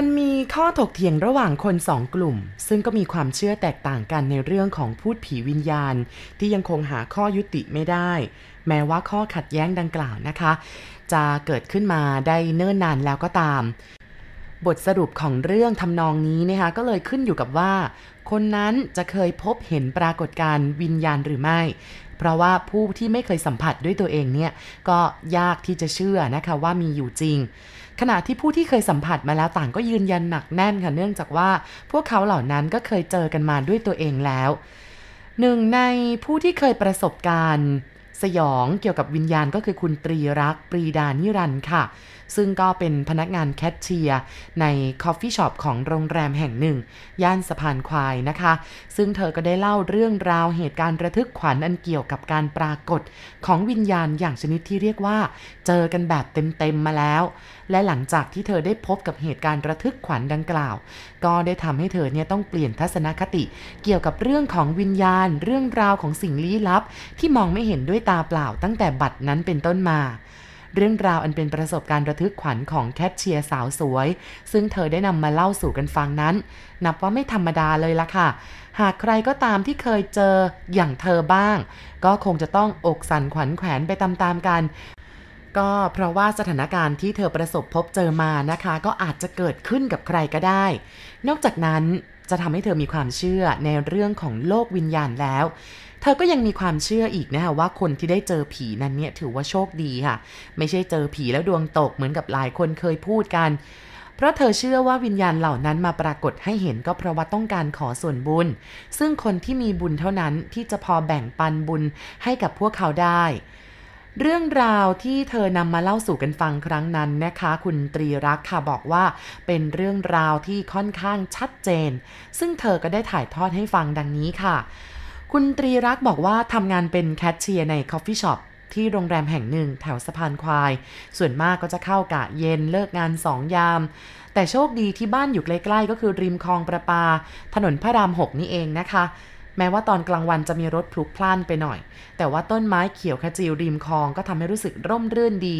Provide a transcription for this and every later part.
มันมีข้อถกเถียงระหว่างคนสองกลุ่ม ซึ่งก็มีความเชื่อแตกต่างกันในเรื่องของพูดผีวิญญาณ ที่ยังคงหาข้อยุติไม่ได้ แม้ว่าข้อขัดแย้งดังกล่าวนะคะ จะเกิดขึ้นมาได้เนิ่นนานแล้วก็ตาม บทสรุปของเรื่องทำนองนี้นะคะก็เลยขึ้นอยู่กับว่า คนนั้นจะเคยพบเห็นปรากฏการณ์วิญญาณหรือไม่เพราะว่าผู้ที่ไม่เคยสัมผัสด้วยตัวเองเนี่ย ก็ยากที่จะเชื่อนะคะว่ามีอยู่จริง ขณะที่ผู้ที่เคยสัมผัสมาแล้วต่างก็ยืนยันหนักแน่นค่ะเนื่องจากว่าพวกเขาเหล่านั้นก็เคยเจอกันมาด้วยตัวเองแล้วหนึ่งในผู้ที่เคยประสบการณ์ สยองเกี่ยวกับวิญญาณก็คือคุณตรีรักปรีดานิรันด์ค่ะ ซึ่งก็เป็นพนักงานแคชเชียร์ใน coffee shop ของโรงแรมแห่งหนึ่ง ย่านสะพานควายนะคะ ซึ่งเธอก็ได้เล่าเรื่องราวเหตุการณ์ระทึกขวัญอันเกี่ยวกับการปรากฏของวิญญาณอย่างชนิดที่เรียกว่า เจอกันแบบเต็มๆมาแล้ว และหลังจากที่เธอได้พบกับเหตุการณ์ระทึกขวัญดังกล่าว ก็ได้ทำให้เธอเนี่ยต้องเปลี่ยนทัศนคติ เกี่ยวกับเรื่องของวิญญาณ เรื่องราวของสิ่งลี้ลับ ที่มองไม่เห็นด้วยตาเปล่าตั้งแต่บัดนั้นเป็นต้นมา เรื่องราวอันเป็นประสบการณ์ระทึกขวัญของแคชเชียร์สาวสวย ซึ่งเธอได้นำมาเล่าสู่กันฟังนั้น นับว่าไม่ธรรมดาเลยล่ะค่ะ หากใครก็ตามที่เคยเจออย่างเธอบ้าง ก็คงจะต้องอกสั่นขวัญแขวนไปตามๆกันก็เพราะว่าสถานการณ์ที่เธอประสบพบเจอมานะคะ ก็อาจจะเกิดขึ้นกับใครก็ได้ นอกจากนั้นจะทำให้เธอมีความเชื่อในเรื่องของโลกวิญญาณแล้ว เธอก็ยังมีความเชื่ออีกนะคะว่าคนที่ได้เจอผีนั้นเนี่ยถือว่าโชคดีค่ะ ไม่ใช่เจอผีแล้วดวงตกเหมือนกับหลายคนเคยพูดกัน เพราะเธอเชื่อว่าวิญญาณเหล่านั้นมาปรากฏให้เห็นก็เพราะว่าต้องการขอส่วนบุญ ซึ่งคนที่มีบุญเท่านั้นที่จะพอแบ่งปันบุญให้กับพวกเขาได้เรื่องราวที่เธอนำมาเล่าสู่กันฟังครั้งนั้นนะคะ คุณตรีรักค่ะบอกว่า เป็นเรื่องราวที่ค่อนข้างชัดเจน ซึ่งเธอก็ได้ถ่ายทอดให้ฟังดังนี้ค่ะ คุณตรีรักบอกว่าทำงานเป็นแคชเชียร์ใน coffee shop ที่โรงแรมแห่งหนึ่งแถวสะพานควาย ส่วนมากก็จะเข้ากะเย็นเลิกงานสองยาม แต่โชคดีที่บ้านอยู่ใกล้ๆ ก็คือริมคลองประปา ถนนพระรามหกนี่เองนะคะ แม้ว่าตอนกลางวันจะมีรถพลุกพล่านไปหน่อย แต่ว่าต้นไม้เขียวขจีริมคลองก็ทำให้รู้สึกร่มรื่นดี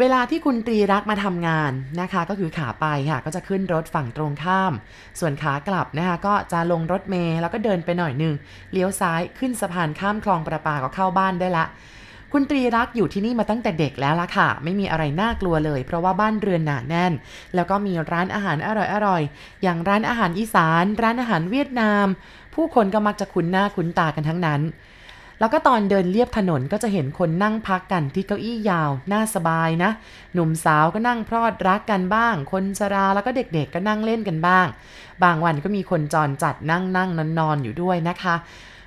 เวลาที่คุณตรีรักมาทำงานนะคะ ก็คือขาไปค่ะ ก็จะขึ้นรถฝั่งตรงข้าม ส่วนขากลับนะคะก็จะลงรถเมล์แล้วก็เดินไปหน่อยหนึงเลี้ยวซ้ายขึ้นสะพานข้ามคลองประปาก็เข้าบ้านได้ละ คุณตรีรักอยู่ที่นี่มาตั้งแต่เด็กแล้วล่ะค่ะ ไม่มีอะไรน่ากลัวเลย เพราะว่าบ้านเรือนหนาแน่น แล้วก็มีร้านอาหารอร่อยๆอย่างร้านอาหารอีสาน ร้านอาหารเวียดนาม ผู้คนก็มักจะคุ้นหน้าคุ้นตากันทั้งนั้น แล้วก็ตอนเดินเลียบถนนก็จะเห็นคนนั่งพักกันที่เก้าอี้ยาว น่าสบายนะ หนุ่มสาวก็นั่งพรอดรักกันบ้าง คนชราแล้วก็เด็กๆก็นั่งเล่นกันบ้าง บางวันก็มีคนจรจัดนั่งนั่งนอนนอนๆอยู่ด้วยนะคะ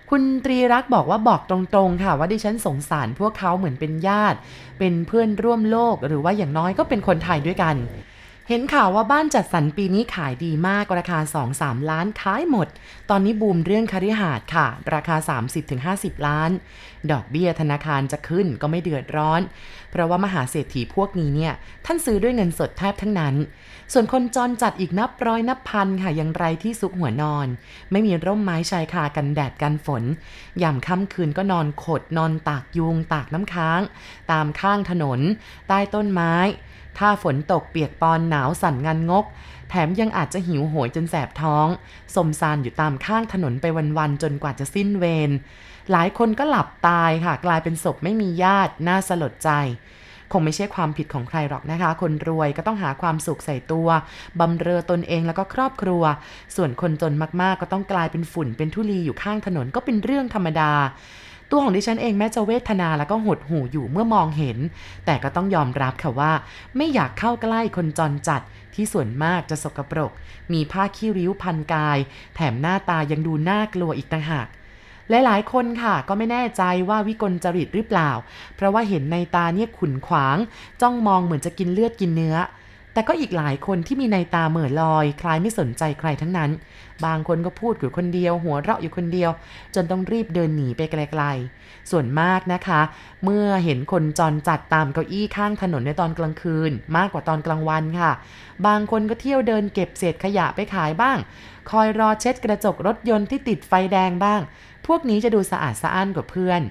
คุณตรีรักบอกว่าบอกตรงๆค่ะ ว่าดิฉันสงสารพวกเขาเหมือนเป็นญาติ เป็นเพื่อนร่วมโลกหรือว่าอย่างน้อยก็เป็นคนไทยด้วยกัน เห็นข่าวว่าบ้านจัดสรรปีนี้ขายดีมากราคา 2-3 ล้านขายหมด ตอนนี้บูมเรื่องคฤหาสน์ค่ะ ราคา 30-50 ล้าน ดอกเบี้ยธนาคารจะขึ้นก็ไม่เดือดร้อน เพราะว่ามหาเศรษฐีพวกนี้เนี่ย ท่านซื้อด้วยเงินสดแทบทั้งนั้น ส่วนคนจรจัดอีกนับร้อยนับพันค่ะยังไรที่ซุกหัวนอน ไม่มีร่มไม้ชายคากันแดดกันฝนยามค่ำคืนก็นอนขดนอนตากยุง ตากน้ำค้าง ตามข้างถนน ใต้ต้นไม้ ถ้าฝนตกเปียกปอนหนาวสั่นงันงกแถมยังอาจจะหิวโหยจนแสบท้อง สมซานอยู่ตามข้างถนนไปวันๆจนกว่าจะสิ้นเวร หลายคนก็หลับตายค่ะ กลายเป็นศพไม่มีญาติน่าสลดใจ คงไม่ใช่ความผิดของใครหรอกนะคะ คนรวยก็ต้องหาความสุขใส่ตัวบำเรอตนเองแล้วก็ครอบครัว ส่วนคนจนมากๆ ก็ต้องกลายเป็นฝุ่นเป็นทุลีอยู่ข้างถนนก็เป็นเรื่องธรรมดาตัวของดิฉันเองแม้จะเวทนาแล้วก็หดหูอยู่เมื่อมองเห็น แต่ก็ต้องยอมรับค่ะว่า ไม่อยากเข้าใกล้คนจรจัดที่ส่วนมากจะสกปรก มีผ้าขี้ริ้วพันกาย แถมหน้าตายังดูน่ากลัวอีกต่างหาก หลายๆ คนค่ะ ก็ไม่แน่ใจว่าวิกลจริตหรือเปล่า เพราะว่าเห็นในตาเนี่ยขุนขวาง จ้องมองเหมือนจะกินเลือดกินเนื้อ แต่ก็อีกหลายคนที่มีในตาเหม่อลอย คล้ายไม่สนใจใครทั้งนั้น บางคนก็พูดอยู่คนเดียว หัวเราะอยู่คนเดียว จนต้องรีบเดินหนีไปไกลๆ ส่วนมากนะคะ เมื่อเห็นคนจรจัดตามเก้าอี้ข้างถนนในตอนกลางคืน มากกว่าตอนกลางวันค่ะ บางคนก็เที่ยวเดินเก็บเศษขยะไปขายบ้างคอยรอเช็ดกระจกรถยนต์ที่ติดไฟแดงบ้าง พวกนี้จะดูสะอาดสะอ้านกว่าเพื่อน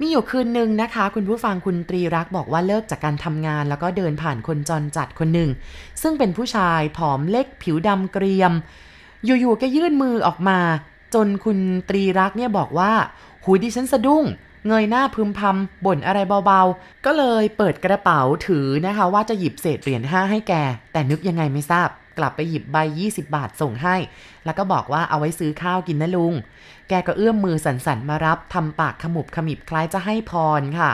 มีอยู่คืนหนึ่งนะคะ คุณผู้ฟังคุณตรีรักบอกว่าเลิกจากการทำงาน แล้วก็เดินผ่านคนจรจัดคนหนึ่ง ซึ่งเป็นผู้ชายผอมเล็กผิวดำเกรียม อยู่ๆก็ยื่นมือออกมา จนคุณตรีรักเนี่ยบอกว่า หูดิฉันสะดุ้งเงยหน้าพึมพำบ่นอะไรเบาๆ ก็เลยเปิดกระเป๋าถือนะคะ ว่าจะหยิบเศษเหรียญห้าให้แก แต่นึกยังไงไม่ทราบ กลับไปหยิบใบ 20 บาทส่งให้ แล้วก็บอกว่าเอาไว้ซื้อข้าวกินนะลุง แกก็เอื้อมมือสันๆมารับทำปากขมุบขมิบคล้ายจะให้พรค่ะ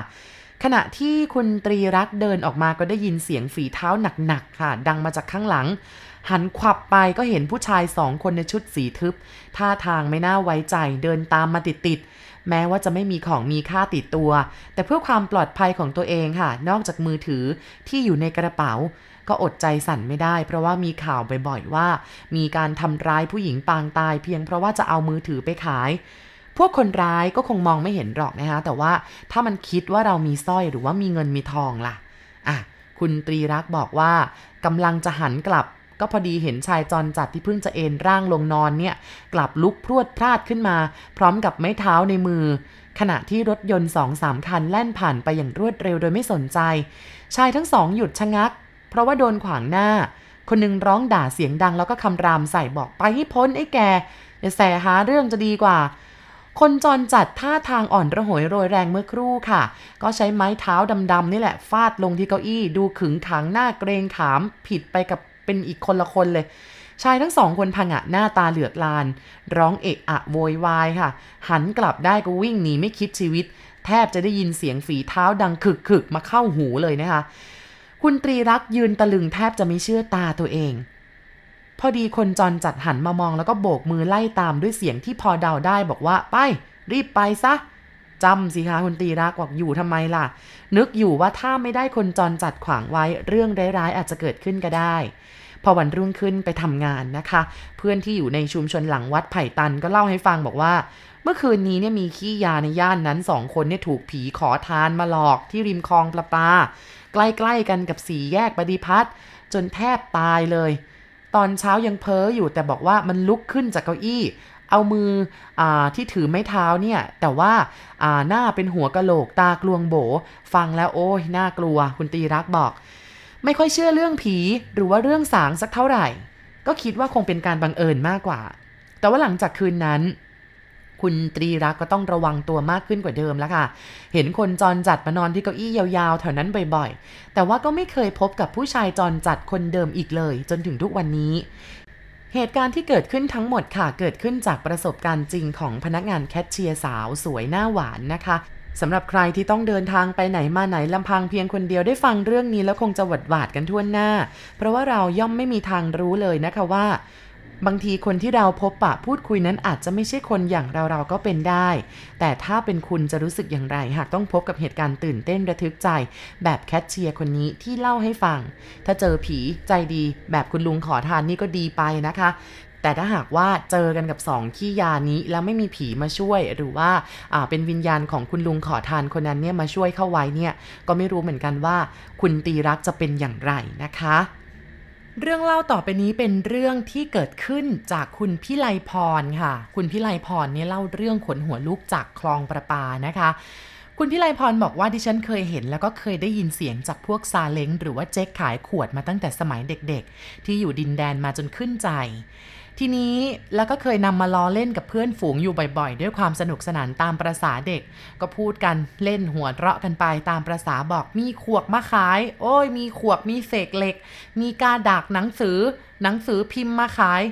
ขณะที่คุณตรีรักเดินออกมาก็ได้ยินเสียงฝีเท้าหนักๆค่ะ ดังมาจากข้างหลัง หันขวับไปก็เห็นผู้ชายสองคนในชุดสีทึบ ท่าทางไม่น่าไว้ใจเดินตามมาติดๆแม้ว่าจะไม่มีของมีค่าติดตัว แต่เพื่อความปลอดภัยของตัวเองค่ะ นอกจากมือถือที่อยู่ในกระเป๋า ก็อดใจสั่นไม่ได้ เพราะว่ามีข่าวบ่อยๆว่า มีการทำร้ายผู้หญิงปางตาย เพียงเพราะว่าจะเอามือถือไปขาย พวกคนร้ายก็คงมองไม่เห็นหรอกนะคะแต่ว่าถ้ามันคิดว่าเรามีสร้อยหรือว่ามีเงินมีทองล่ะอะคุณตรีรักบอกว่ากำลังจะหันกลับก็พอดีเห็นชายจรจัดที่เพิ่งจะเอนร่างลงนอนเนี่ย กลับลุกพรวดพลาดขึ้นมา พร้อมกับไม้เท้าในมือ ขณะที่รถยนต์สองสามคันแล่นผ่านไปอย่างรวดเร็วโดยไม่สนใจ ชายทั้งสองหยุดชะงัก เพราะว่าโดนขวางหน้า คนหนึงร้องด่าเสียงดังแล้วก็คำรามใส่บอกไปให้พ้นไอ้แกอย่าแสหาเรื่องจะดีกว่า คนจรจัดท่าทางอ่อนระหวยโรยแรงเมื่อครู่ค่ะ ก็ใช้ไม้เท้าดำๆนี่แหละฟาดลงที่เก้าอี้ดูขึงขังหน้าเกรงขามผิดไปกับเป็นอีกคนละคนเลยชายทั้งสองคนพังอะหน้าตาเหลือกลาน ร้องเอะอะโวยวายค่ะ หันกลับได้ก็วิ่งหนีไม่คิดชีวิต แทบจะได้ยินเสียงฝีเท้าดังขึกๆมาเข้าหูเลยนะคะ คุณตรีรักยืนตะลึงแทบจะไม่เชื่อตาตัวเอง พอดีคนจรจัดหันมามองแล้วก็โบกมือไล่ตามด้วยเสียงที่พอเดาได้บอกว่าไป รีบไปซะจำสิคะคุณตรีรักบอกอยู่ทำไมล่ะ นึกอยู่ว่าถ้าไม่ได้คนจรจัดขวางไว้เรื่องร้ายๆอาจจะเกิดขึ้นก็ได้ พอวันรุ่งขึ้นไปทำงานนะคะ เพื่อนที่อยู่ในชุมชนหลังวัดไผ่ตันก็เล่าให้ฟังบอกว่า เมื่อคืนนี้เนี่ยมีขี้ยาในย่านนั้นสองคนเนี่ยถูกผีขอทานมาหลอกที่ริมคลองประปา ใกล้ๆกันกับสีแยกบดิพัฒน์จนแทบตายเลย ตอนเช้ายังเพ้ออยู่แต่บอกว่ามันลุกขึ้นจากเก้าอี้ เอามืออที่ถือไม้เท้าเนี่ย แต่ว่าาหน้าเป็นหัวกะโหลกตากลวงโบ ฟังแล้วโอ้ยน่ากลัว คุณตีรักบอก ไม่ค่อยเชื่อเรื่องผีหรือว่าเรื่องสางสักเท่าไหร่ ก็คิดว่าคงเป็นการบังเอิญมากกว่า แต่ว่าหลังจากคืนนั้น คุณตรีรักก็ต้องระวังตัวมากขึ้นกว่าเดิมแล้วค่ะ เห็นคนจรจัดมานอนที่เก้าอี้ยาวๆแถวนั้นบ่อยๆ แต่ว่าก็ไม่เคยพบกับผู้ชายจรจัดคนเดิมอีกเลย จนถึงทุกวันนี้ เหตุการณ์ที่เกิดขึ้นทั้งหมดค่ะ เกิดขึ้นจากประสบการณ์จริงของพนักงานแคชเชียร์สาวสวยหน้าหวานนะคะสำหรับใครที่ต้องเดินทางไปไหนมาไหนลำพังเพียงคนเดียวได้ฟังเรื่องนี้แล้วคงจะหวาดหวาดกันทั่วหน้า เพราะว่าเราย่อมไม่มีทางรู้เลยนะคะว่า บางทีคนที่เราพบปะพูดคุยนั้นอาจจะไม่ใช่คนอย่างเราเราก็เป็นได้ แต่ถ้าเป็นคุณจะรู้สึกอย่างไร หากต้องพบกับเหตุการณ์ตื่นเต้นระทึกใจ แบบแคทเชียร์คนนี้ที่เล่าให้ฟัง ถ้าเจอผีใจดี แบบคุณลุงขอทานนี่ก็ดีไปนะคะ แต่ถ้าหากว่าเจอกันกับสองขี้ยานี้แล้วไม่มีผีมาช่วย หรือว่าอ่าเป็นวิญญาณของคุณลุงขอทานคนนั้นเนี่ยมาช่วยเข้าไว้เนี่ยก็ไม่รู้เหมือนกันว่า คุณตีรักจะเป็นอย่างไรนะคะ เรื่องเล่าต่อไปนี้เป็นเรื่องที่เกิดขึ้นจากคุณพิไลพรค่ะ คุณพิไลพรเนี่ยเล่าเรื่องขนหัวลูกจากคลองประปานะคะ คุณพิไลพรบอกว่าดิฉันเคยเห็นแล้วก็เคยได้ยินเสียงจากพวกซาเล้งหรือว่าเจ๊กขายขวดมาตั้งแต่สมัยเด็กๆ ที่อยู่ดินแดนมาจนขึ้นใจ ทีนี้แล้วก็เคยนำมาล้อเล่นกับเพื่อนฝูงอยู่บ่อยๆ ด้วยความสนุกสนานตามประษาเด็ก ก็พูดกันเล่นหัวเราะกันไปตามประษาบอกมีขวกมาขาย โอ้ยมีขวกมีเศษเหล็ก มีกาดากหนังสือ หนังสือพิมพ์มาขาย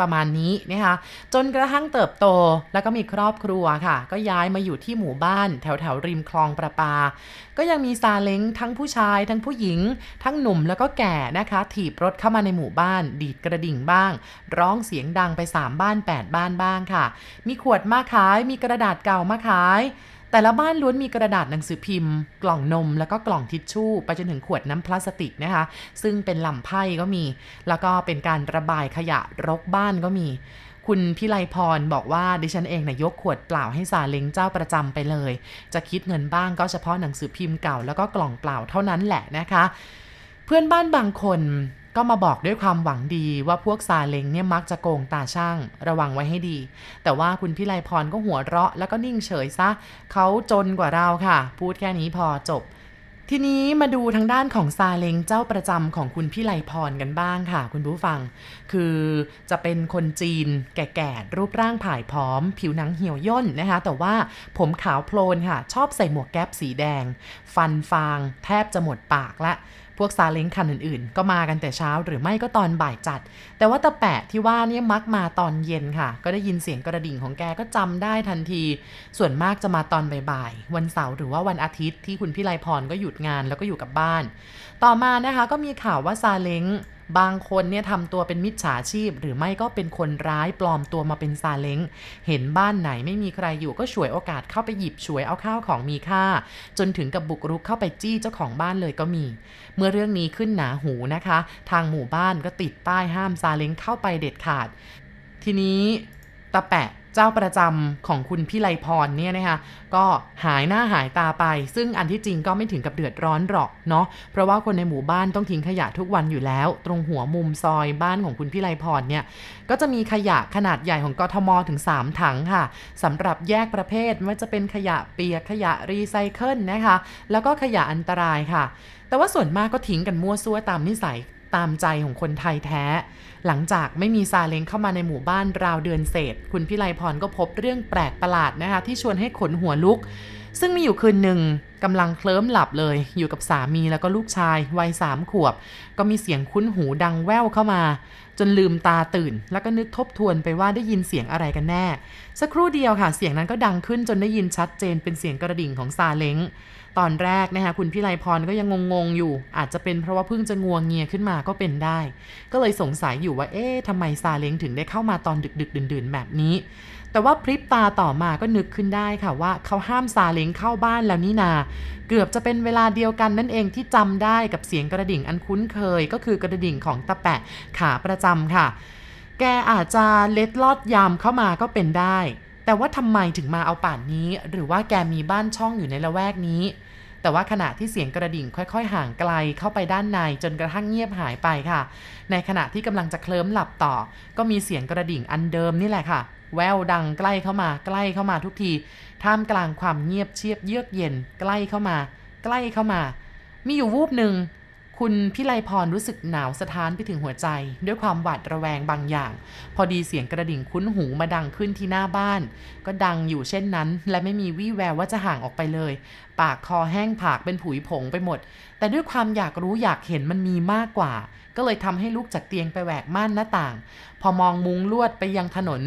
ประมาณนี้นะคะจนกระทั่งเติบโตแล้วก็มีครอบครัวค่ะ ก็ย้ายมาอยู่ที่หมู่บ้านแถวแถวริมคลองประปา ก็ยังมีซาเล้งทั้งผู้ชาย ทั้งผู้หญิง ทั้งหนุ่มแล้วก็แก่นะคะ ถีบรถเข้ามาในหมู่บ้าน ดีดกระดิ่งบ้าง ร้องเสียงดังไป 3 บ้าน 8 บ้านบ้างค่ะ มีขวดมาขายมีกระดาษเก่ามาขาย แต่ละบ้านล้วนมีกระดาษหนังสือพิมพ์ กล่องนมแล้วก็กล่องทิชชู่ ไปจนถึงขวดน้ำพลาสติกนะคะ ซึ่งเป็นลำไพ่ก็มี แล้วก็เป็นการระบายขยะรกบ้านก็มี คุณพิไลพรบอกว่าดิฉันเองนะยกขวดเปล่าให้ซาเล้งเจ้าประจำไปเลย จะคิดเงินบ้างก็เฉพาะหนังสือพิมพ์เก่าแล้วก็กล่องเปล่าเท่านั้นแหละนะคะ เพื่อนบ้านบางคน ก็มาบอกด้วยความหวังดีว่าพวกซาเล้งเนี่ยมักจะโกงตาช่าง ระวังไว้ให้ดี แต่ว่าคุณพิไลพรก็หัวเราะ แล้วก็นิ่งเฉยซะเขาจนกว่าเราค่ะ พูดแค่นี้พอจบ ทีนี้มาดูทางด้านของซาเล้งเจ้าประจำของคุณพิไลพรกันบ้างค่ะ คุณผู้ฟัง คือจะเป็นคนจีนแก่ๆรูปร่างผายผอม ผิวหนังเหี่ยวย่นนะคะ แต่ว่าผมขาวโพลนค่ะ ชอบใส่หมวกแก๊ปสีแดง ฟันฟาง แทบจะหมดปากละ พวกซาเล้งคันอื่นๆ ก็มากันแต่เช้าหรือไม่ก็ตอนบ่ายจัด แต่ว่าตะแปะที่ว่าเนี่ยมักมาตอนเย็นค่ะ ก็ได้ยินเสียงกระดิ่งของแกก็จำได้ทันที ส่วนมากจะมาตอนบ่ายๆ วันเสาร์หรือว่าวันอาทิตย์ที่คุณพี่ไลพรก็หยุดงานแล้วก็อยู่กับบ้าน ต่อมานะคะก็มีข่าวว่าซาเล้ง บางคนเนี่ยทำตัวเป็นมิจฉาชีพ หรือไม่ก็เป็นคนร้ายปลอมตัวมาเป็นซาเล้งเห็นบ้านไหนไม่มีใครอยู่ก็ฉวยโอกาสเข้าไปหยิบฉวยเอาข้าวของมีค่า จนถึงกับบุกรุกเข้าไปจี้เจ้าของบ้านเลยก็มี เมื่อเรื่องนี้ขึ้นหนาหูนะคะ ทางหมู่บ้านก็ติดป้ายห้ามซาเล้งเข้าไปเด็ดขาด ทีนี้ตะแปะ เจ้าประจำของคุณพี่ไลพรเนี่ยนะคะก็หายหน้าหายตาไป ซึ่งอันที่จริงก็ไม่ถึงกับเดือดร้อนหรอกเนาะเพราะว่าคนในหมู่บ้านต้องทิ้งขยะทุกวันอยู่แล้ว ตรงหัวมุมซอยบ้านของคุณพี่ไลพรเนี่ยก็จะมีขยะขนาดใหญ่ของกทมถึง 3 ถังค่ะสำหรับแยกประเภทไม่ว่าจะเป็นขยะเปียกขยะรีไซเคิลนะคะแล้วก็ขยะอันตรายค่ะ แต่ว่าส่วนมากก็ทิ้งกันมั่วซั่วตามนิสัยตามใจของคนไทยแท้ หลังจากไม่มีซาเล้งเข้ามาในหมู่บ้านราวเดือนเศษ คุณพิไลพรก็พบเรื่องแปลกประหลาดนะคะ ที่ชวนให้ขนหัวลุก ซึ่งมีอยู่คืนหนึ่งกำลังเคลิ้มหลับเลย อยู่กับสามีแล้วก็ลูกชายวัยสามขวบ ก็มีเสียงคุ้นหูดังแว่วเข้ามา จนลืมตาตื่น แล้วก็นึกทบทวนไปว่าได้ยินเสียงอะไรกันแน่ สักครู่เดียวค่ะ เสียงนั้นก็ดังขึ้นจนได้ยินชัดเจนเป็นเสียงกระดิ่งของซาเล้ง ตอนแรกนะคะคุณพิไลพรก็ยังงงๆอยู่ อาจจะเป็นเพราะว่าเพิ่งจะงวงเงียขึ้นมาก็เป็นได้ ก็เลยสงสัยอยู่ว่าเอ๊ะทำไมซาเล้งถึงได้เข้ามาตอนดึก ๆ ดื่นๆ แบบนี้ แต่ว่าพริบตาต่อมาก็นึกขึ้นได้ค่ะว่าเขาห้ามซาเล้งเข้าบ้านแล้วนี่นา เกือบจะเป็นเวลาเดียวกันนั่นเองที่จำได้กับเสียงกระดิ่งอันคุ้นเคย ก็คือกระดิ่งของตะแปะขาประจำค่ะ แกอาจจะเล็ดลอดยามเข้ามาก็เป็นได้ แต่ว่าทำไมถึงมาเอาป่านนี้ หรือว่าแกมีบ้านช่องอยู่ในละแวกนี้ แต่ว่าขณะที่เสียงกระดิ่งค่อย ๆ ห่างไกลเข้าไปด้านในจนกระทั่งเงียบหายไปค่ะ ในขณะที่กำลังจะเคลิ้มหลับต่อ ก็มีเสียงกระดิ่งอันเดิมนี่แหละค่ะ แววดังใกล้เข้ามาใกล้เข้ามาทุกที ท่ามกลางความเงียบเชียบเยือกเย็น ใกล้เข้ามา ใกล้เข้ามา มีอยู่วูบหนึ่ง คุณพิไลพรรู้สึกหนาวสะท้านไปถึงหัวใจ ด้วยความหวาดระแวงบางอย่าง พอดีเสียงกระดิ่งคุ้นหูมาดังขึ้นที่หน้าบ้าน ก็ดังอยู่เช่นนั้น และไม่มีวี่แววว่าจะห่างออกไปเลย ปากคอแห้งผากเป็นผุยผงไปหมด แต่ด้วยความอยากรู้อยากเห็นมันมีมากกว่า ก็เลยทำให้ลุกจากเตียงไปแหวกม่านหน้าต่าง พอมองมุงลวดไปยังถนน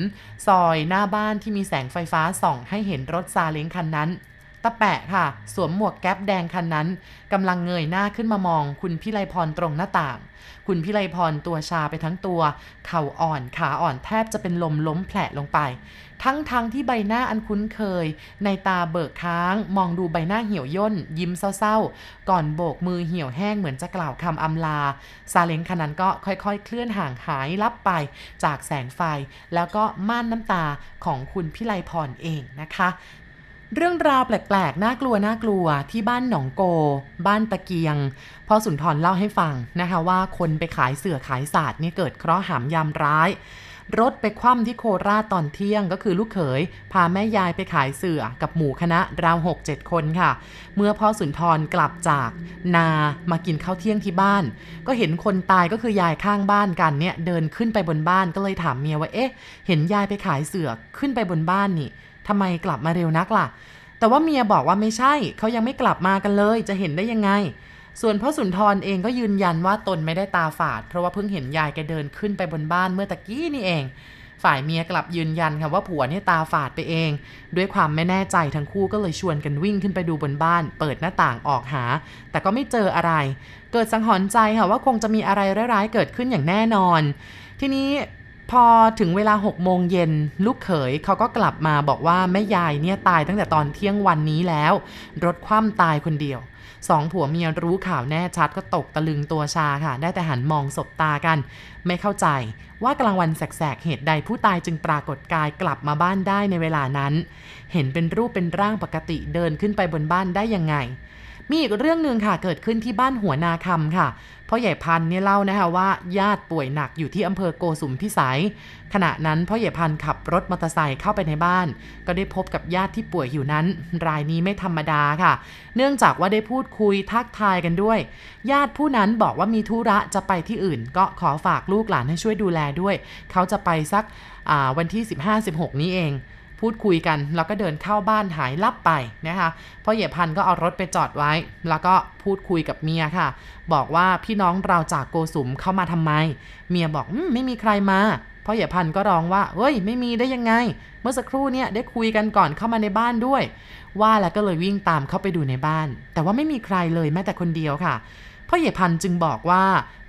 ซอยหน้าบ้านที่มีแสงไฟฟ้าส่อง ให้เห็นรถซาเล้งคันนั้น ตะแปะค่ะ สวมหมวกแก๊ปแดงคันนั้นกำลังเงยหน้าขึ้นมามอง คุณพิไลพรตรงหน้าต่าง คุณพิไลพรตัวชาไปทั้งตัว เข่าอ่อนขาอ่อนแทบจะเป็นลมล้มแผลลงไป ทั้งทางที่ใบหน้าอันคุ้นเคย ในตาเบิกค้าง มองดูใบหน้าเหี่ยวย่น ยิ้มเศร้าๆ ก่อนโบกมือเหี่ยวแห้งเหมือนจะกล่าวคำอำลาซาเล้งคันนั้นก็ค่อยๆ เคลื่อนห่างหายลับไป จากแสงไฟ แล้วก็ม่านน้ำตาของคุณพิไลพรเองนะคะ เรื่องราวแปลกๆ น่ากลัวน่ากลัวที่บ้านหนองโก บ้านตะเกียงพ่อสุนทรเล่าให้ฟังนะคะว่าคนไปขายเสือขายศาสตร์นี่เกิดเคราะห์หามยามร้าย รถไปคว่ำที่โคราชตอนเที่ยงก็คือลูกเขย พาแม่ยายไปขายเสือกับหมู่คณะราวหกเจ็ดคนค่ะ เมื่อพ่อสุนทรกลับจากนามากินข้าวเที่ยงที่บ้าน ก็เห็นคนตายก็คือยายข้างบ้านกันเนี่ยเดินขึ้นไปบนบ้านก็เลยถามเมียว่าเอ๊ะ เห็นยายไปขายเสือขึ้นไปบนบ้านนี่ ทำไมกลับมาเร็วนักล่ะ แต่ว่าเมียบอกว่าไม่ใช่ เขายังไม่กลับมากันเลย จะเห็นได้ยังไง ส่วนพ่อสุนทรเองก็ยืนยันว่าตนไม่ได้ตาฝาด เพราะว่าเพิ่งเห็นยายแกเดินขึ้นไปบนบ้านเมื่อตะกี้นี่เอง ฝ่ายเมียกลับยืนยันค่ะว่าผัวเนี่ยตาฝาดไปเอง ด้วยความไม่แน่ใจทั้งคู่ก็เลยชวนกันวิ่งขึ้นไปดูบนบ้าน เปิดหน้าต่างออกหา แต่ก็ไม่เจออะไร เกิดสังหรณ์ใจค่ะว่าคงจะมีอะไรร้ายๆเกิดขึ้นอย่างแน่นอน ทีนี้ พอถึงเวลา6โมงเย็นลูกเขยเขาก็กลับมาบอกว่าแม่ยายเนี่ยตายตั้งแต่ตอนเที่ยงวันนี้แล้ว รถคว่ำตายคนเดียวสองผัวเมียรู้ข่าวแน่ชัดก็ตกตะลึงตัวชาค่ะ ได้แต่หันมองศบตากัน ไม่เข้าใจว่ากลางวันแสกๆ เหตุใดผู้ตายจึงปรากฏกายกลับมาบ้านได้ในเวลานั้น เห็นเป็นรูปเป็นร่างปกติเดินขึ้นไปบนบ้านได้ยังไง มีอีกเรื่องหนึ่งค่ะเกิดขึ้นที่บ้านหัวนาคำค่ะพ่อใหญ่พันเนี่ยเล่านะคะว่าญาติป่วยหนักอยู่ที่อำเภอโกสุมพิสัย ขณะนั้นพ่อใหญ่พันขับรถมอเตอร์ไซค์เข้าไปในบ้าน ก็ได้พบกับญาติที่ป่วยอยู่นั้น รายนี้ไม่ธรรมดาค่ะ เนื่องจากว่าได้พูดคุยทักทายกันด้วย ญาติผู้นั้นบอกว่ามีธุระจะไปที่อื่น ก็ขอฝากลูกหลานให้ช่วยดูแลด้วย เขาจะไปสักวันที่ 15-16 นี้เอง พูดคุยกัน แล้วก็เดินเข้าบ้านหายลับไปนะคะพ่อเหยียพันก็เอารถไปจอดไว้ แล้วก็พูดคุยกับเมียค่ะ บอกว่าพี่น้องเราจากโกสุมเข้ามาทำไม เมียบอกอมไม่มีใครมาพ่อเหยียพันก็ร้องว่าเฮ้ย ไม่มีได้ยังไง เมื่อสักครู่เนี่ยได้คุยกันก่อนเข้ามาในบ้านด้วย ว่าแล้วก็เลยวิ่งตามเข้าไปดูในบ้าน แต่ว่าไม่มีใครเลยแม้แต่คนเดียวค่ะ พ่อเหยพันจึงบอกว่า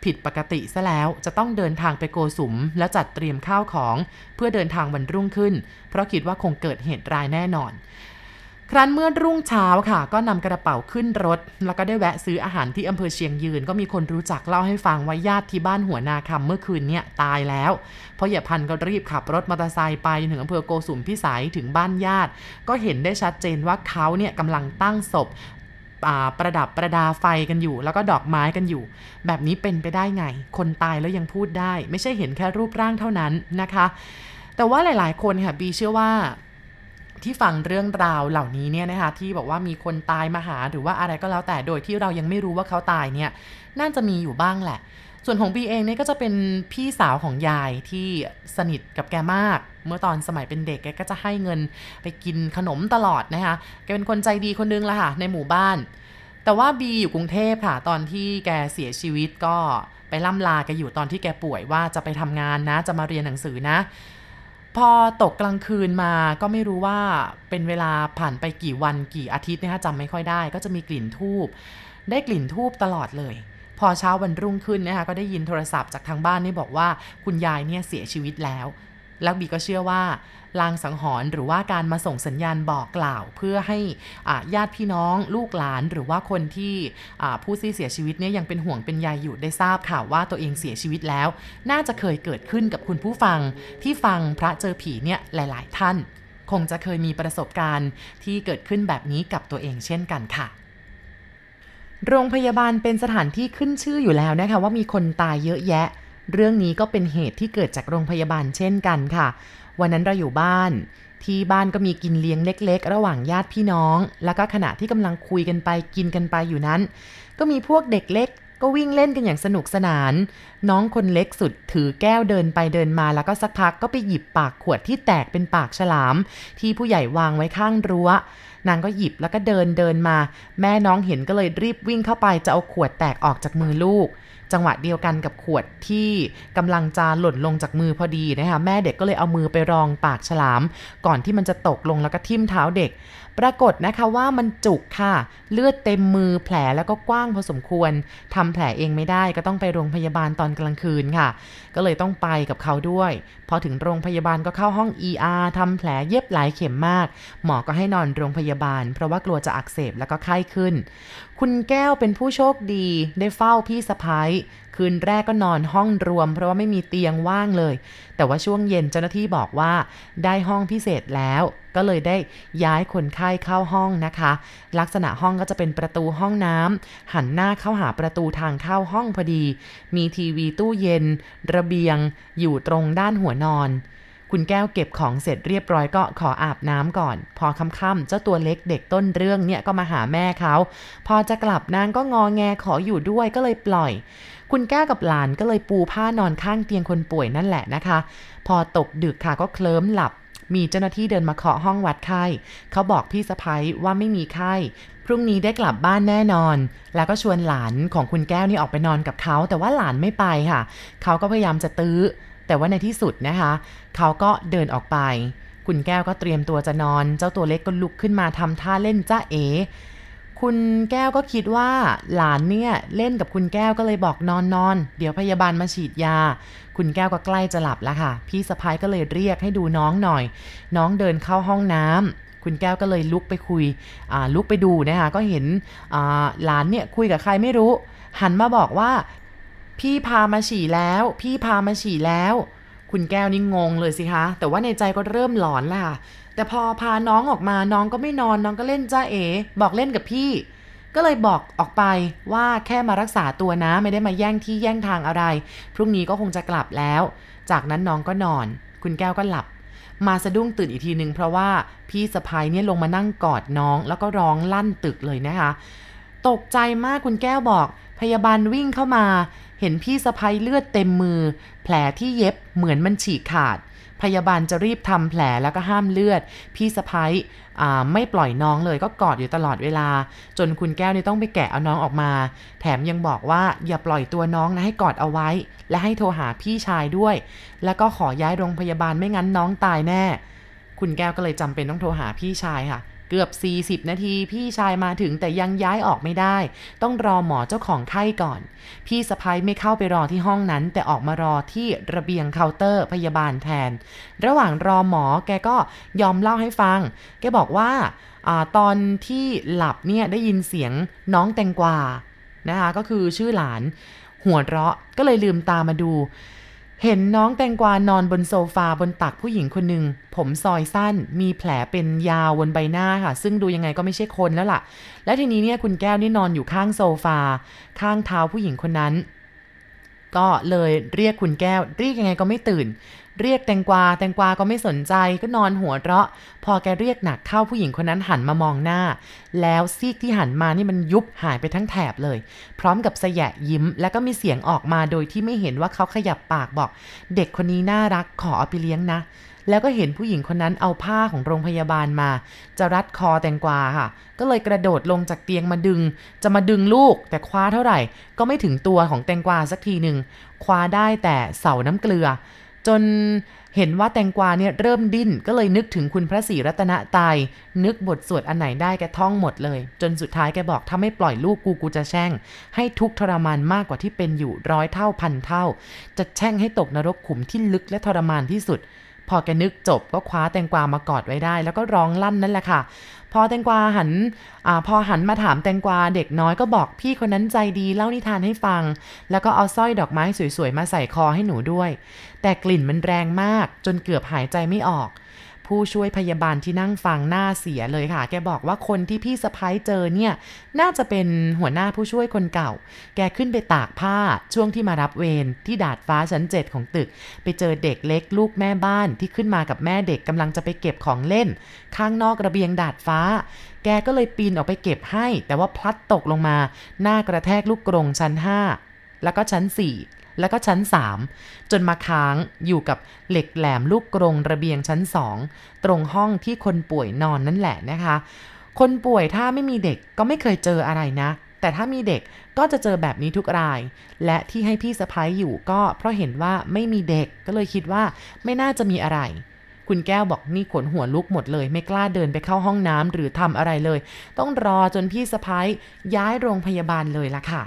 ผิดปกติซะแล้วจะต้องเดินทางไปโกสุม และจัดเตรียมข้าวของ เพื่อเดินทางวันรุ่งขึ้น เพราะคิดว่าคงเกิดเหตุร้ายแน่นอน ครั้นเมื่อรุ่งเช้าค่ะ ก็นำกระเป๋าขึ้นรถ แล้วก็ได้แวะซื้ออาหารที่อำเภอเชียงยืน ก็มีคนรู้จักเล่าให้ฟังว่าญาติที่บ้านหัวนาคำเมื่อคืนเนี่ยตายแล้วเพราะหยาพันก็รีบขับรถมอเตอร์ไซค์ไปถึงอำเภอโกสุมพิสัยถึงบ้านญาติ ก็เห็นได้ชัดเจนว่าเขาเนี่ยกำลังตั้งศพ ประดับประดาไฟกันอยู่ แล้วก็ดอกไม้กันอยู่ แบบนี้เป็นไปได้ไง คนตายแล้วยังพูดได้ ไม่ใช่เห็นแค่รูปร่างเท่านั้นนะคะ แต่ว่าหลายๆ คนค่ะบีเชื่อว่าที่ฟังเรื่องราวเหล่านี้เนี่ยนะคะที่บอกว่ามีคนตายมาหาหรือว่าอะไรก็แล้วแต่โดยที่เรายังไม่รู้ว่าเขาตายเนี่ยน่าจะมีอยู่บ้างแหละ ส่วนของบีเองเนี่ยก็จะเป็นพี่สาวของยายที่สนิทกับแกมาก เมื่อตอนสมัยเป็นเด็กแกก็จะให้เงินไปกินขนมตลอดนะคะแกเป็นคนใจดีคนนึงละค่ะในหมู่บ้าน แต่ว่าบีอยู่กรุงเทพค่ะ ตอนที่แกเสียชีวิตก็ไปล่ำลาแกอยู่ตอนที่แกป่วยว่าจะไปทำงานนะ จะมาเรียนหนังสือนะ พอตกกลางคืนมาก็ไม่รู้ว่าเป็นเวลาผ่านไปกี่วันกี่อาทิตย์นะคะจำไม่ค่อยได้ ก็จะมีกลิ่นทูบได้กลิ่นทูบตลอดเลย พอเช้าวันรุ่งขึ้นนะคะก็ได้ยินโทรศัพท์จากทางบ้านนี่บอกว่าคุณยายเนี่ยเสียชีวิตแล้ว แล้วบีก็เชื่อว่าลางสังหรณ์หรือว่าการมาส่งสัญญาณบอกกล่าว เพื่อให้ญาติพี่น้อง ลูกหลาน หรือว่าคนที่ผู้ที่เสียชีวิตเนี่ยยังเป็นห่วงเป็นใยอยู่ได้ทราบข่าวว่าตัวเองเสียชีวิตแล้ว น่าจะเคยเกิดขึ้นกับคุณผู้ฟัง ที่ฟังพระเจอผีเนี่ยหลาย ๆ ท่าน คงจะเคยมีประสบการณ์ที่เกิดขึ้นแบบนี้กับตัวเองเช่นกันค่ะ โรงพยาบาลเป็นสถานที่ขึ้นชื่ออยู่แล้วนะคะว่ามีคนตายเยอะแยะ เรื่องนี้ก็เป็นเหตุที่เกิดจากโรงพยาบาลเช่นกันค่ะ วันนั้นเราอยู่บ้าน ที่บ้านก็มีกินเลี้ยงเล็ก ๆ ระหว่างญาติพี่น้อง แล้วก็ขณะที่กำลังคุยกันไปกินกันไปอยู่นั้น ก็มีพวกเด็กเล็ก ก็วิ่งเล่นกันอย่างสนุกสนาน น้องคนเล็กสุดถือแก้วเดินไปเดินมาแล้วก็สักพักก็ไปหยิบปากขวดที่แตกเป็นปากฉลาม ที่ผู้ใหญ่วางไว้ข้างรั้วนางก็หยิบแล้วก็เดินเดินมา แม่น้องเห็นก็เลยรีบวิ่งเข้าไปจะเอาขวดแตกออกจากมือลูก จังหวะเดียวกันกับขวดที่กำลังจะหล่นลงจากมือพอดีนะคะแม่เด็กก็เลยเอามือไปรองปากฉลาม ก่อนที่มันจะตกลงแล้วก็ทิ่มเท้าเด็กปรากฏนะคะว่ามันจุกค่ะ เลือดเต็มมือแผลแล้วก็กว้างพอสมควรทำแผลเองไม่ได้ก็ต้องไปโรงพยาบาลตอนกลางคืนค่ะ ก็เลยต้องไปกับเขาด้วย พอถึงโรงพยาบาลก็เข้าห้อง ER ทำแผลเย็บหลายเข็มมาก หมอก็ให้นอนโรงพยาบาล เพราะว่ากลัวจะอักเสบแล้วก็ไข้ขึ้น คุณแก้วเป็นผู้โชคดีได้เฝ้าพี่สะพ้ายคืนแรกก็นอนห้องรวม เพราะว่าไม่มีเตียงว่างเลย แต่ว่าช่วงเย็นเจ้าหน้าที่บอกว่าได้ห้องพิเศษแล้ว ก็เลยได้ย้ายคนไข้เข้าห้องนะคะ ลักษณะห้องก็จะเป็นประตูห้องน้ำหันหน้าเข้าหาประตูทางเข้าห้องพอดี มีทีวีตู้เย็น ระเบียง อยู่ตรงด้านหัวนอน คุณแก้วเก็บของเสร็จเรียบร้อยก็ขออาบน้ำก่อน พอค่ำๆเจ้าตัวเล็กเด็กต้นเรื่องเนี่ยก็มาหาแม่เขา พอจะกลับนางก็งอแงขออยู่ด้วยก็เลยปล่อย คุณแก้วกับหลานก็เลยปูผ้านอนข้างเตียงคนป่วยนั่นแหละนะคะ พอตกดึกค่ะก็เคลิ้มหลับ มีเจ้าหน้าที่เดินมาเคาะห้องวัดไข้ เขาบอกพี่สะพ้ยว่าไม่มีไข้พรุ่งนี้ได้กลับบ้านแน่นอน แล้วก็ชวนหลานของคุณแก้วนี่ออกไปนอนกับเขา แต่ว่าหลานไม่ไปค่ะ เขาก็พยายามจะตื้อ แต่ว่าในที่สุดนะคะ เขาก็เดินออกไป คุณแก้วก็เตรียมตัวจะนอน เจ้าตัวเล็กก็ลุกขึ้นมาทำท่าเล่นจ้าเอ คุณแก้วก็คิดว่าหลานเนี่ยเล่นกับคุณแก้วก็เลยบอกนอนนอน เดี๋ยวพยาบาลมาฉีดยา คุณแก้วก็ใกล้จะหลับแล้วค่ะ พี่สะพ้ายก็เลยเรียกให้ดูน้องหน่อย น้องเดินเข้าห้องน้ำคุณแก้วก็เลยลุกไปคุยลุกไปดูนะคะ ก็เห็นหลานเนี่ยคุยกับใครไม่รู้ หันมาบอกว่า พี่พามาฉี่แล้ว พี่พามาฉี่แล้ว คุณแก้วนี่งงเลยสิคะ แต่ว่าในใจก็เริ่มหลอนล่ะ แต่พอพาน้องออกมาน้องก็ไม่นอนน้องก็เล่นจ้าเอ๋บอกเล่นกับพี่ ก็เลยบอกออกไปว่าแค่มารักษาตัวนะไม่ได้มาแย่งที่แย่งทางอะไร พรุ่งนี้ก็คงจะกลับแล้ว จากนั้นน้องก็นอน คุณแก้วก็หลับ มาสะดุ้งตื่นอีกทีหนึ่งเพราะว่าพี่สะพ้ยเนี่ยลงมานั่งกอดน้องแล้วก็ร้องลั่นตึกเลยนะคะ ตกใจมากคุณแก้วบอก พยาบาลวิ่งเข้ามา เห็นพี่สะพ้ยเลือดเต็มมือ แผลที่เย็บเหมือนมันฉีกขาด พยาบาลจะรีบทำแผลแล้วก็ห้ามเลือด พี่สะพ้ยไม่ปล่อยน้องเลยก็กอดอยู่ตลอดเวลา จนคุณแก้วนี่ต้องไปแกะเอาน้องออกมา แถมยังบอกว่าอย่าปล่อยตัวน้องนะให้กอดเอาไว้ และให้โทรหาพี่ชายด้วย แล้วก็ขอย้ายโรงพยาบาลไม่งั้นน้องตายแน่ คุณแก้วก็เลยจำเป็นต้องโทรหาพี่ชายค่ะ เกือบ 40 นาที พี่ชายมาถึงแต่ยังย้ายออกไม่ได้ ต้องรอหมอเจ้าของไข้ก่อน พี่สะพ้ยไม่เข้าไปรอที่ห้องนั้น แต่ออกมารอที่ระเบียงเคาน์เตอร์พยาบาลแทน ระหว่างรอหมอแกก็ยอมเล่าให้ฟัง แกบอกว่าอตอนที่หลับเนี่ยได้ยินเสียงน้องแตงกวานะคะก็คือชื่อหลานหัวเราะก็เลยลืมตามาดู เห็นน้องแตงกวานอนบนโซฟาบนตักผู้หญิงคนหนึ่งผมซอยสั้น มีแผลเป็นยาวบนใบหน้าค่ะ ซึ่งดูยังไงก็ไม่ใช่คนแล้วล่ะ และทีนี้เนี่ยคุณแก้วนี่นอนอยู่ข้างโซฟา ข้างเท้าผู้หญิงคนนั้น ก็เลยเรียกคุณแก้ว เรียกยังไงก็ไม่ตื่น เรียกแตงกวา แตงกวาก็ไม่สนใจก็นอนหัวเราะ พอแกเรียกหนักเข้าผู้หญิงคนนั้นหันมามองหน้า แล้วซีกที่หันมานี่มันยุบหายไปทั้งแถบเลย พร้อมกับสยะยิ้ม แล้วก็มีเสียงออกมาโดยที่ไม่เห็นว่าเขาขยับปากบอก เด็กคนนี้น่ารักขอเอาไปเลี้ยงนะ แล้วก็เห็นผู้หญิงคนนั้นเอาผ้าของโรงพยาบาลมา จะรัดคอแตงกวาค่ะ ก็เลยกระโดดลงจากเตียงมาดึง จะมาดึงลูก แต่คว้าเท่าไหร่ ก็ไม่ถึงตัวของแตงกวาสักทีหนึ่งคว้าได้แต่เสาน้ำเกลือ จนเห็นว่าแตงกวาเนี่ยเริ่มดิ้นก็เลยนึกถึงคุณพระศรีรัตนตาย นึกบทสวดอันไหนได้แกท่องหมดเลย จนสุดท้ายแกบอกถ้าไม่ปล่อยลูกกูกูจะแช่ง ให้ทุกทรมานมากกว่าที่เป็นอยู่ร้อยเท่าพันเท่า จะแช่งให้ตกนรกขุมที่ลึกและทรมานที่สุด พอแกนึกจบก็คว้าแตงกวามากอดไว้ได้ แล้วก็ร้องลั่นนั่นแหละค่ะ พอแตงกวาหันอพอหันมาถามแตงกวาเด็กน้อยก็บอกพี่คนนั้นใจดีเล่านิทานให้ฟัง แล้วก็เอาสร้อยดอกไม้สวยๆมาใส่คอให้หนูด้วย แต่กลิ่นมันแรงมากจนเกือบหายใจไม่ออก ผู้ช่วยพยาบาลที่นั่งฟังหน้าเสียเลยค่ะ แกบอกว่าคนที่พี่สะพ้ายเจอเนี่ย น่าจะเป็นหัวหน้าผู้ช่วยคนเก่า แกขึ้นไปตากผ้าช่วงที่มารับเวรที่ดาดฟ้าชั้นเจ็ดของตึก ไปเจอเด็กเล็กลูกแม่บ้านที่ขึ้นมากับแม่เด็กกำลังจะไปเก็บของเล่น ข้างนอกระเบียงดาดฟ้า แกก็เลยปีนออกไปเก็บให้ แต่ว่าพลัดตกลงมา หน้ากระแทกลูกกรงชั้น5แล้วก็ชั้น 4 แล้วก็ชั้น 3 จนมาค้างอยู่กับเหล็กแหลมลูกกรงระเบียงชั้น 2 ตรงห้องที่คนป่วยนอนนั่นแหละนะคะ คนป่วยถ้าไม่มีเด็กก็ไม่เคยเจออะไรนะ แต่ถ้ามีเด็กก็จะเจอแบบนี้ทุกราย และที่ให้พี่สะพ้ายอยู่ก็เพราะเห็นว่าไม่มีเด็กก็เลยคิดว่าไม่น่าจะมีอะไรคุณแก้วบอกนี่ขนหัวลุกหมดเลย ไม่กล้าเดินไปเข้าห้องน้ำหรือทำอะไรเลย ต้องรอจนพี่สะพ้ายย้ายโรงพยาบาลเลยล่ะค่ะ